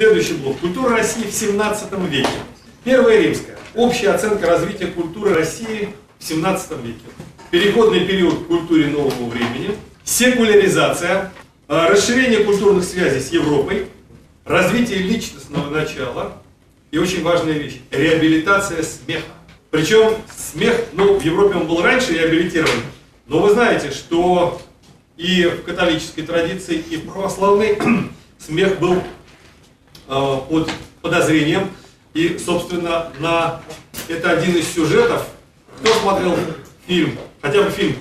Следующий блок. Культура России в 17 веке. Первая римская. Общая оценка развития культуры России в 17 веке. Переходный период к культуре нового времени. Секуляризация. э, Расширение культурных связей с Европой. Развитие личностного начала. И очень важная вещь. Реабилитация смеха. Причем смех, ну, в Европе он был раньше реабилитирован. Но вы знаете, что и в католической традиции, и в православной смех был под подозрением. И, собственно, на это один из сюжетов. Кто смотрел фильм, хотя бы фильм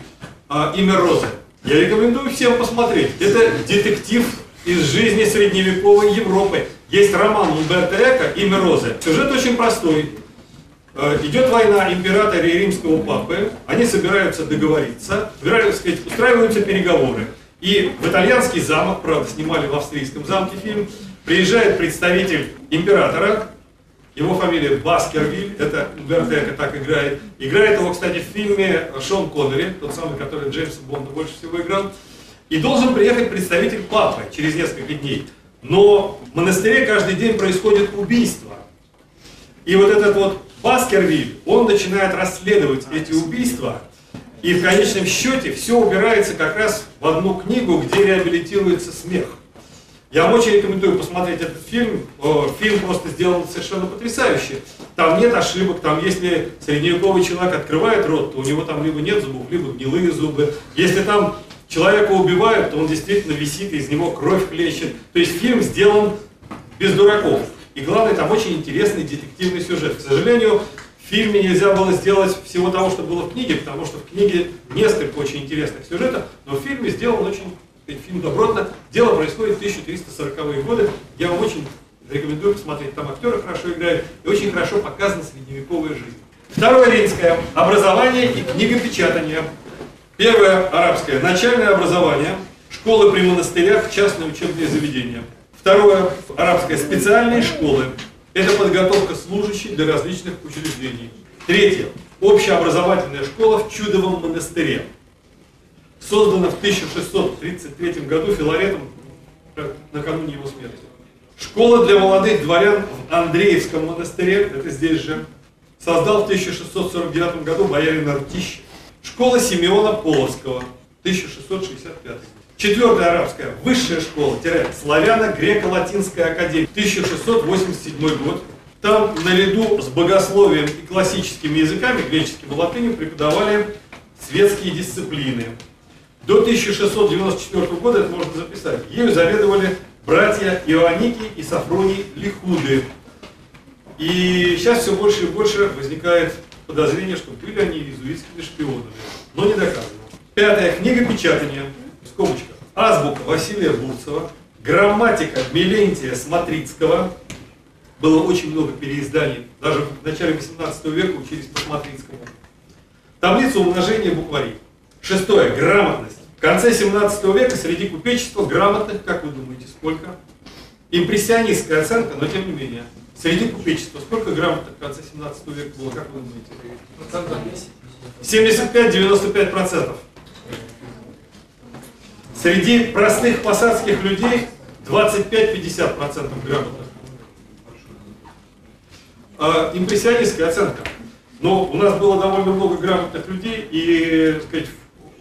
э, «Имя Розы»? Я рекомендую всем посмотреть. Это детектив из жизни средневековой Европы. Есть роман Умберто Эко «Имя Розы». Сюжет очень простой. Э, Идет война императора и римского папы, они собираются договориться, сказать, устраиваются переговоры. И в итальянский замок, правда, снимали в австрийском замке фильм, приезжает представитель императора, его фамилия Баскервиль, это Умберто Эко так играет. Играет его, кстати, в фильме Шон Коннери, тот самый, который Джеймса Бонда больше всего играл. И должен приехать представитель папы через несколько дней. Но в монастыре каждый день происходит убийство. И вот этот вот Баскервиль, он начинает расследовать эти убийства, и в конечном счете все убирается как раз в одну книгу, где реабилитируется смех. Я очень рекомендую посмотреть этот фильм. Э, Фильм просто сделан совершенно потрясающе. Там нет ошибок, там если средневековый человек открывает рот, то у него там либо нет зубов, либо гнилые зубы. Если там человека убивают, то он действительно висит, из него кровь хлещет. То есть фильм сделан без дураков. И главное, там очень интересный детективный сюжет. К сожалению, в фильме нельзя было сделать всего того, что было в книге, потому что в книге несколько очень интересных сюжетов, но в фильме сделан очень фильм добротно. Дело происходит в 1340-е годы. Я вам очень рекомендую посмотреть. Там актеры хорошо играют и очень хорошо показана средневековая жизнь. Второе римское. Образование и книгопечатание. Первое арабское. Начальное образование. Школы при монастырях, частные учебные заведения. Второе арабское. Специальные школы. Это подготовка служащих для различных учреждений. Третье. Общеобразовательная школа в Чудовом монастыре. Создана в 1633 году Филаретом э, накануне его смерти. Школа для молодых дворян в Андреевском монастыре, это здесь же, создал в 1649 году боярин Артищ. Школа Симеона Полоцкого, 1665. Четвертая арабская высшая школа, тире, славяно-греко-латинская академия, 1687 год. Там наряду с богословием и классическими языками, греческим и латынью, преподавали светские дисциплины. До 1694 года, это можно записать, ею заведовали братья Ионики и Сафроний Лихуды. И сейчас все больше и больше возникает подозрение, что были они иезуитскими шпионами, но не доказано. Пятая книга печатания, в скобочках, азбука Василия Бурцева, грамматика Мелентия Смотрицкого, было очень много переизданий, даже в начале 18 века учились по Смотрицкому. Таблица умножения букварей. Шестое. Грамотность. В конце 17 века среди купечества грамотных, как вы думаете, сколько? Импрессионистская оценка, но тем не менее. Среди купечества сколько грамотных в конце 17 века было, как вы думаете? 75-95%. Среди простых посадских людей 25-50% грамотных. А, импрессионистская оценка. Но у нас было довольно много грамотных людей, и, так сказать,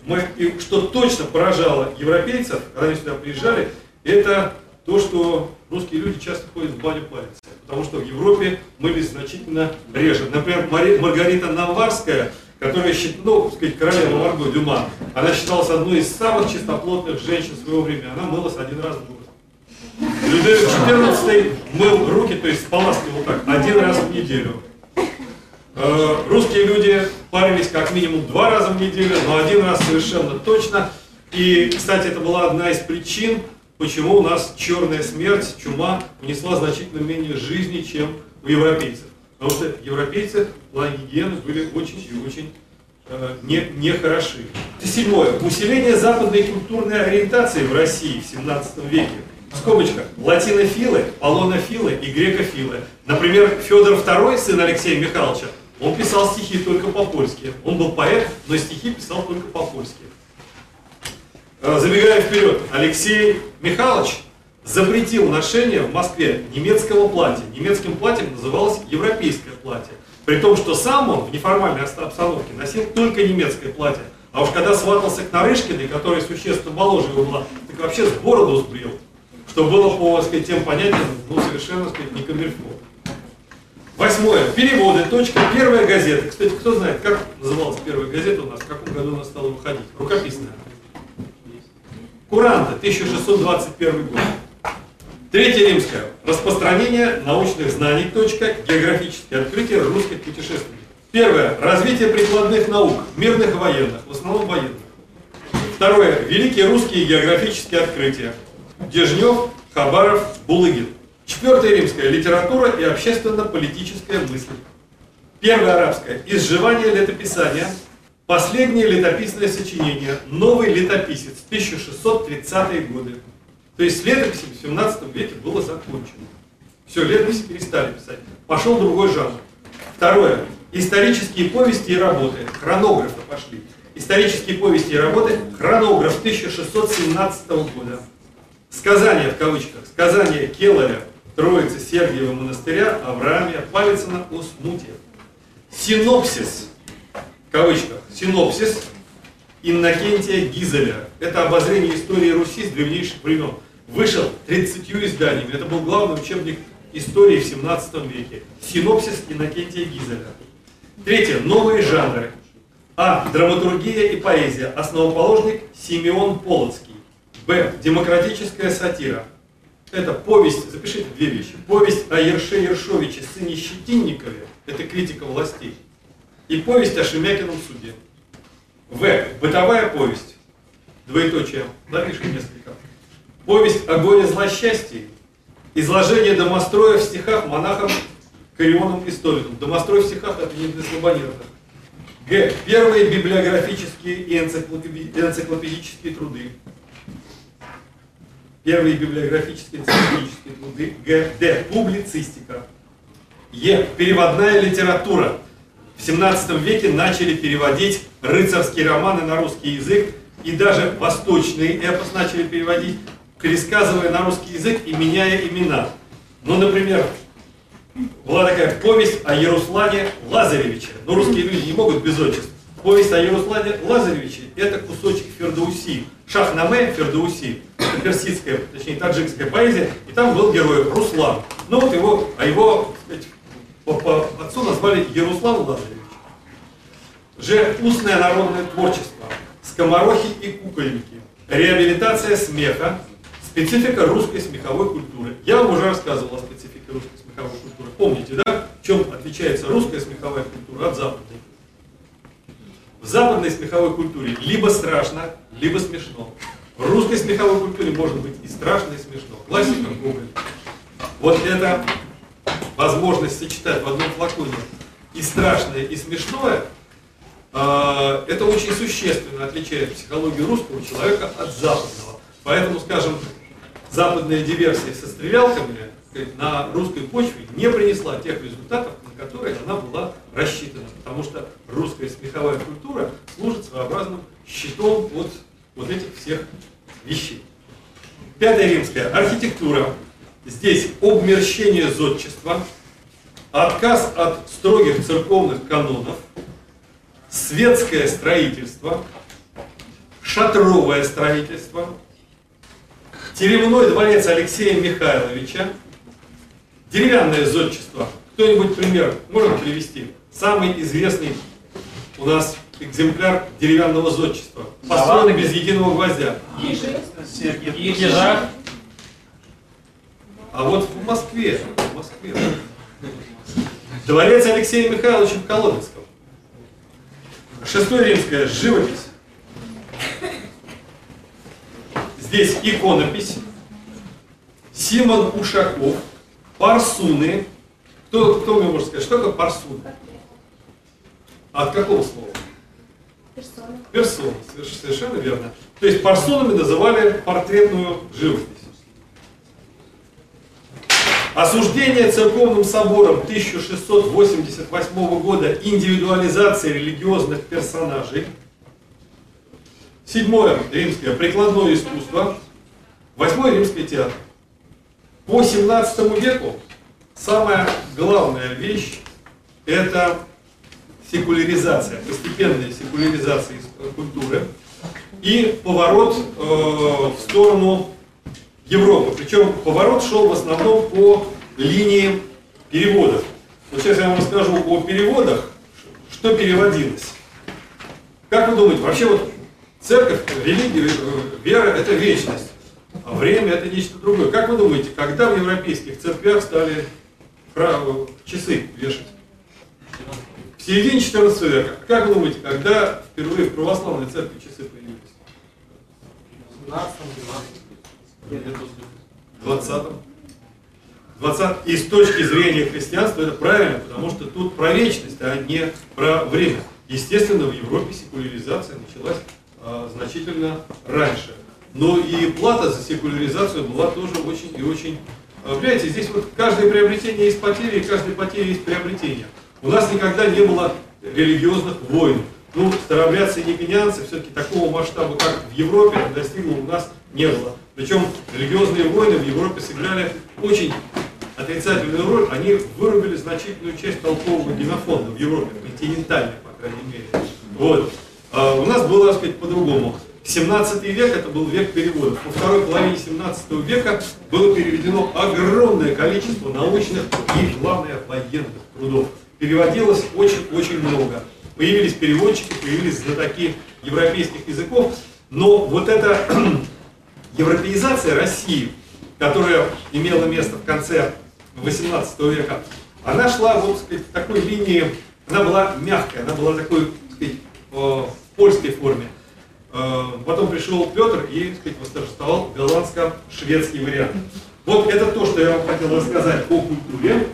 мы, и что точно поражало европейцев, когда они сюда приезжали, это то, что русские люди часто ходят в баню париться. Потому что в Европе мылись значительно реже. Например, Маргарита Наварская, которая считала, ну, сказать, королева Марго Дюма, она считалась одной из самых чистоплотных женщин своего времени. Она мылась один раз в год. Людовик XIV мыл руки, то есть споласкивал так, один раз в неделю. Э, Русские люди парились как минимум два раза в неделю, но один раз совершенно точно. И, кстати, это была одна из причин, почему у нас черная смерть, чума, унесла значительно менее жизни, чем у европейцев. Потому что европейцы в плане гигиены были очень и очень э, не, не. Седьмое. Усиление западной культурной ориентации в России в 17 веке. В скобочках. Латинофилы, полонофилы и грекофилы. Например, Федор II, сын Алексея Михайловича, он писал стихи только по-польски. Он был поэт, но стихи писал только по-польски. Э, Забегая вперед, Алексей Михайлович запретил ношение в Москве немецкого платья. Немецким платьем называлось европейское платье. При том, что сам он в неформальной обстановке носил только немецкое платье. А уж когда сватался к Нарышкиной, которая существенно моложе его была, так вообще с бороду сбрил. Что было по сказать, тем понятиям, ну, совершенно сказать, не камильфо. Восьмое. Переводы. Точка. Первая газета. Кстати, кто знает, как называлась первая газета у нас, в каком году она стала выходить? Рукописная. Куранта, 1621 год. Третье римское. Распространение научных знаний. Точка. Географические открытия русских путешественников. Первое. Развитие прикладных наук, мирных и военных, в основном военных. Второе. Великие русские географические открытия. Дежнев, Хабаров, Булыгин. Четвертое римское. Литература и общественно-политическая мысль. Первое арабское. Изживание летописания. Последнее летописное сочинение. Новый летописец. 1630-е годы. То есть с летописью в 17 веке было закончено. Все, летописи перестали писать. Пошел другой жанр. Второе. Исторические повести и работы. Хронографы пошли. Исторические повести и работы. Хронограф 1617 года. Сказания в кавычках. Сказания Келлера, Троицы Сергиева монастыря, Авраамия, Палицына о смуте. Синопсис, в кавычках, синопсис Иннокентия Гизеля. Это обозрение истории Руси с древнейших времен. Вышел 30 изданиями. Это был главный учебник истории в 17 веке. Синопсис Иннокентия Гизеля. Третье. Новые жанры. А. Драматургия и поэзия. Основоположник Симеон Полоцкий. Б. Демократическая сатира. Это повесть, запишите две вещи. Повесть о Ерше Ершовиче, сыне Щетинникове, это критика властей. И повесть о Шемякином суде. В. Бытовая повесть. Двоеточие. Запишем несколько. Повесть о горе злосчастье. Изложение домостроя в стихах монахом Карионом и Столиным. Домострой в стихах это не для слабонервных. Г. Первые библиографические и энциклопедические труды. Первые библиографические энциклопедические труды. Г. Д. Публицистика. Е. Переводная литература. В 17 веке начали переводить рыцарские романы на русский язык и даже восточный эпос начали переводить, пересказывая на русский язык и меняя имена. Ну, например, была такая повесть о Яруслане Лазаревиче. Но русские люди не могут без отчества. Повесть о Яруслане Лазаревиче – это кусочек Фердауси. Шахнаме Фердауси. Персидская, точнее таджикская поэзия. И там был герой Руслан. Ну вот его, а его по, по отцу назвали Яруслан Лазаревич. Же устное народное творчество. Скоморохи и кукольники. Реабилитация смеха. Специфика русской смеховой культуры. Я вам уже рассказывал о специфике русской смеховой культуры. Помните, да? В чем отличается русская смеховая культура от западной? В западной смеховой культуре либо страшно, либо смешно. В русской смеховой культуре может быть и страшно, и смешно. Классика Гоголь. Вот эта возможность сочетать в одном флаконе и страшное, и смешное, э, это очень существенно отличает психологию русского человека от западного. Поэтому, скажем, западная диверсия со стрелялками на русской почве не принесла тех результатов, на которые она была рассчитана. Потому что русская смеховая культура служит своеобразным щитом от вот этих всех вещей. Пятая римская. Архитектура. Здесь обмерщение зодчества, отказ от строгих церковных канонов, светское строительство, шатровое строительство, теремной дворец Алексея Михайловича, Деревянное зодчество. Кто-нибудь пример можно привести? Самый известный у нас экземпляр деревянного зодчества. Построен без единого гвоздя. Ежа. А вот в Москве, в Москве. Дворец Алексея Михайловича в Коломенском. Шестое римское, живопись. Здесь иконопись. Симон Ушаков, Парсуны. Кто, кто мне может сказать, что такое парсуны? От какого слова? Персона. Персона, совершенно верно. То есть парсонами называли портретную живопись. Осуждение церковным собором 1688 года индивидуализации религиозных персонажей. Седьмое римское прикладное искусство. Восьмое римское театр. По 17 веку самая главная вещь – это секуляризация, постепенная секуляризация культуры и поворот э, в сторону Европы. Причем поворот шел в основном по линии переводов. Вот сейчас я вам расскажу о переводах, что переводилось. Как вы думаете, вообще вот церковь, религия, э, вера – это вечность, а время – это нечто другое. Как вы думаете, когда в европейских церквях стали часы вешать? Середине 14 века. Как вы думаете, когда впервые в православной церкви часы появились? В 17 20 20 И с точки зрения христианства это правильно, потому что тут про вечность, а не про время. Естественно, в Европе секуляризация началась а, значительно раньше. Но и плата за секуляризацию была тоже очень и очень... А, понимаете, здесь вот каждое приобретение есть потери, и каждая потеря есть приобретение. У нас никогда не было религиозных войн. Ну, старообрядцы и негинянцы все-таки такого масштаба, как в Европе, достигло у нас не было. Причем религиозные войны в Европе сыграли очень отрицательную роль. Они вырубили значительную часть толкового генофонда в Европе, континентальной, по крайней мере. Вот. А у нас было, так сказать, по-другому. 17 век это был век переводов. Во второй половине 17 века было переведено огромное количество научных и, главное, военных трудов. Переводилось очень-очень много. Появились переводчики, появились знатоки европейских языков, но вот эта европеизация России, которая имела место в конце 18 века, она шла вот сказать, в такой линии, она была мягкая, она была такой, сказать, в польской форме. Э, потом пришел Петр и сказать, восторжествовал голландско-шведский вариант. Вот это то, что я вам хотел рассказать о культуре.